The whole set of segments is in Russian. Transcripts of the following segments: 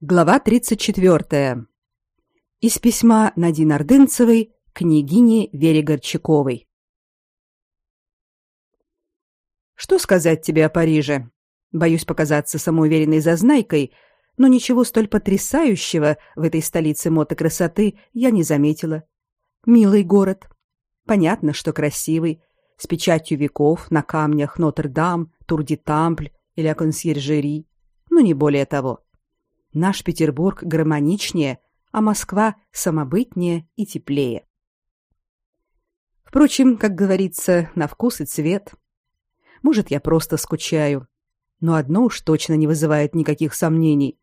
Глава 34. Из письма Надин Ордынцевой княгине Вере Горчаковой. Что сказать тебе о Париже? Боюсь показаться самоуверенной зазнайкой, но ничего столь потрясающего в этой столице моды красоты я не заметила. Милый город. Понятно, что красивый, с печатью веков на камнях Нотр-Дам, Тур-де-Тампль или Консьержери, но не более того. Наш Петербург гармоничнее, а Москва самобытнее и теплее. Впрочем, как говорится, на вкус и цвет. Может, я просто скучаю, но одно уж точно не вызывает никаких сомнений.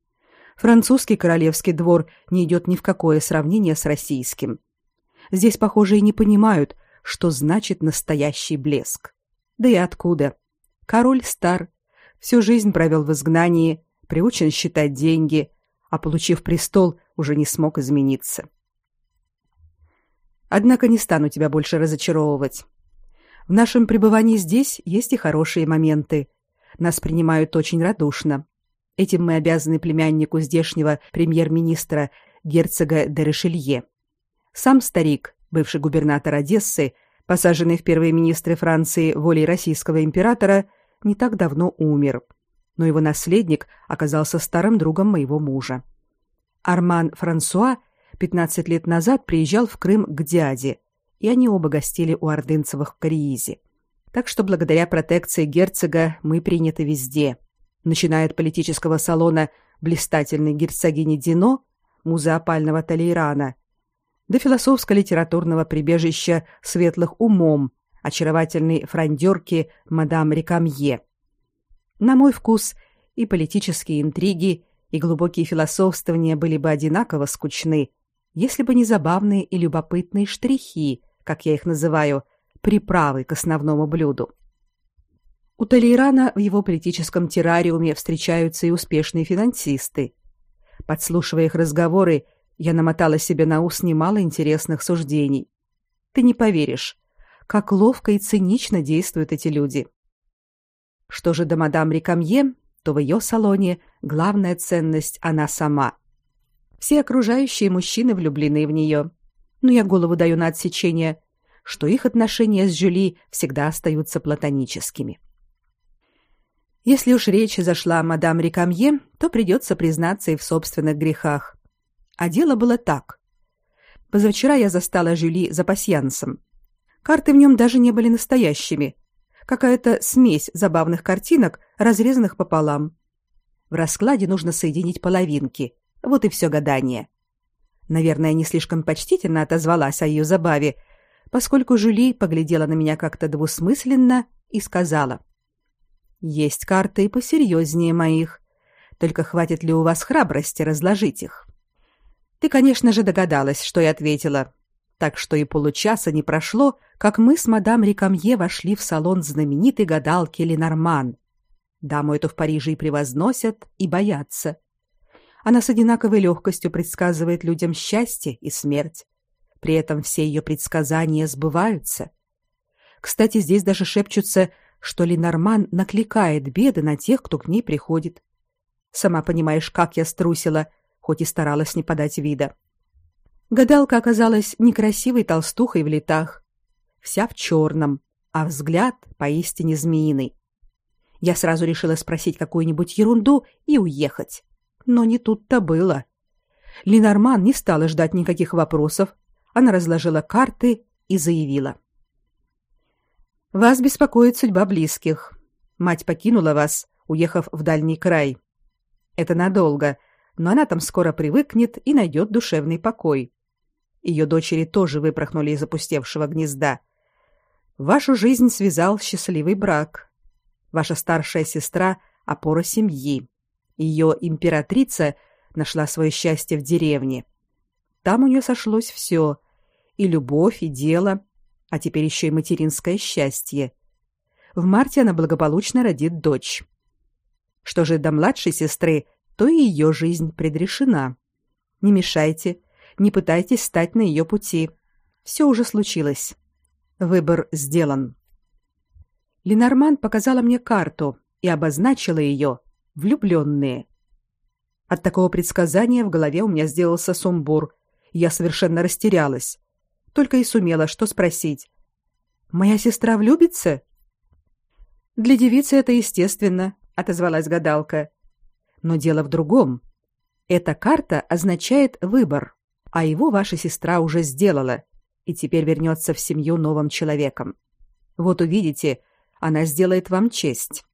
Французский королевский двор не идет ни в какое сравнение с российским. Здесь, похоже, и не понимают, что значит настоящий блеск. Да и откуда? Король стар, всю жизнь провел в изгнании, приучен считать деньги, а получив престол, уже не смог измениться. Однако не стану тебя больше разочаровывать. В нашем пребывании здесь есть и хорошие моменты. Нас принимают очень радушно. Этим мы обязаны племяннику здешнего премьер-министра герцога де Ришелье. Сам старик, бывший губернатор Одессы, посаженный в первые министры Франции волей российского императора, не так давно умер но его наследник оказался старым другом моего мужа. Арман Франсуа 15 лет назад приезжал в Крым к дяде, и они оба гостили у ордынцевых в Кариизе. Так что благодаря протекции герцога мы приняты везде, начиная от политического салона блистательной герцогини Дино, музы опального Талейрана, до философско-литературного прибежища светлых умом, очаровательной франдерки мадам Рекамье – на мой вкус и политические интриги, и глубокие философствования были бы одинаково скучны, если бы не забавные и любопытные штрихи, как я их называю, приправы к основному блюду. У Толейрана в его политическом террариуме встречаются и успешные финансисты. Подслушивая их разговоры, я намотала себе на ус немало интересных суждений. Ты не поверишь, как ловко и цинично действуют эти люди. Что же до мадам Рикамье, то в ее салоне главная ценность она сама. Все окружающие мужчины влюблены в нее. Но я голову даю на отсечение, что их отношения с Жюли всегда остаются платоническими. Если уж речь зашла о мадам Рикамье, то придется признаться и в собственных грехах. А дело было так. Позавчера я застала Жюли за пасьянсом. Карты в нем даже не были настоящими, какая-то смесь забавных картинок, разрезанных пополам. В раскладе нужно соединить половинки. Вот и все гадание. Наверное, не слишком почтительно отозвалась о ее забаве, поскольку Жюли поглядела на меня как-то двусмысленно и сказала: "Есть карты и посерьезнее моих. Только хватит ли у вас храбрости разложить их?" Ты, конечно же, догадалась, что я ответила так что и получаса не прошло, как мы с мадам Рикамье вошли в салон знаменитой гадалки Ленорман. Даму эту в Париже и превозносят, и боятся. Она с одинаковой легкостью предсказывает людям счастье и смерть. При этом все ее предсказания сбываются. Кстати, здесь даже шепчутся, что Ленорман накликает беды на тех, кто к ней приходит. Сама понимаешь, как я струсила, хоть и старалась не подать вида. Гадалка оказалась некрасивой толстухой в летах, вся в черном, а взгляд поистине змеиный. Я сразу решила спросить какую-нибудь ерунду и уехать. Но не тут-то было. Ленорман не стала ждать никаких вопросов. Она разложила карты и заявила: Вас беспокоит судьба близких. Мать покинула вас, уехав в дальний край. Это надолго, но она там скоро привыкнет и найдет душевный покой. Ее дочери тоже выпорхнули из опустевшего гнезда. Вашу жизнь связал счастливый брак. Ваша старшая сестра опора семьи. Ее императрица нашла свое счастье в деревне. Там у нее сошлось все: и любовь, и дело, а теперь еще и материнское счастье. В марте она благополучно родит дочь. Что же до младшей сестры, то и ее жизнь предрешена. Не мешайте, не пытайтесь стать на ее пути. Все уже случилось. Выбор сделан. Ленорман показала мне карту и обозначила ее влюбленные. От такого предсказания в голове у меня сделался сумбур. Я совершенно растерялась. Только и сумела что спросить. «Моя сестра влюбится?» «Для девицы это естественно», — отозвалась гадалка. «Но дело в другом. Эта карта означает выбор, а его ваша сестра уже сделала и теперь вернется в семью новым человеком. Вот увидите, она сделает вам честь.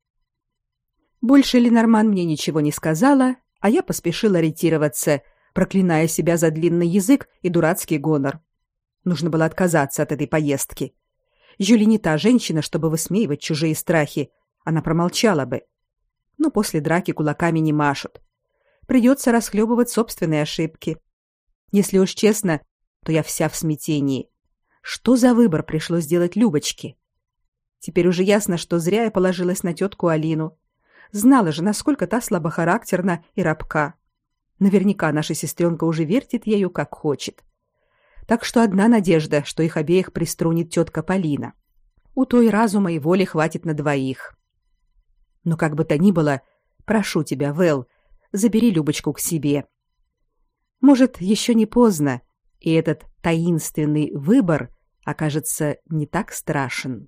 Больше Ленорман мне ничего не сказала, а я поспешила ретироваться, проклиная себя за длинный язык и дурацкий гонор. Нужно было отказаться от этой поездки. Жюли не та женщина, чтобы высмеивать чужие страхи. Она промолчала бы. Но после драки кулаками не машут. Придется расхлебывать собственные ошибки. Если уж честно, то я вся в смятении. Что за выбор пришлось сделать Любочке? Теперь уже ясно, что зря я положилась на тетку Алину. Знала же, насколько та слабохарактерна и рабка. Наверняка наша сестренка уже вертит ею как хочет. Так что одна надежда, что их обеих приструнит тетка Полина. У той разума и воли хватит на двоих. Но как бы то ни было, прошу тебя, Вэл, забери Любочку к себе. Может, еще не поздно, и этот таинственный выбор окажется не так страшен.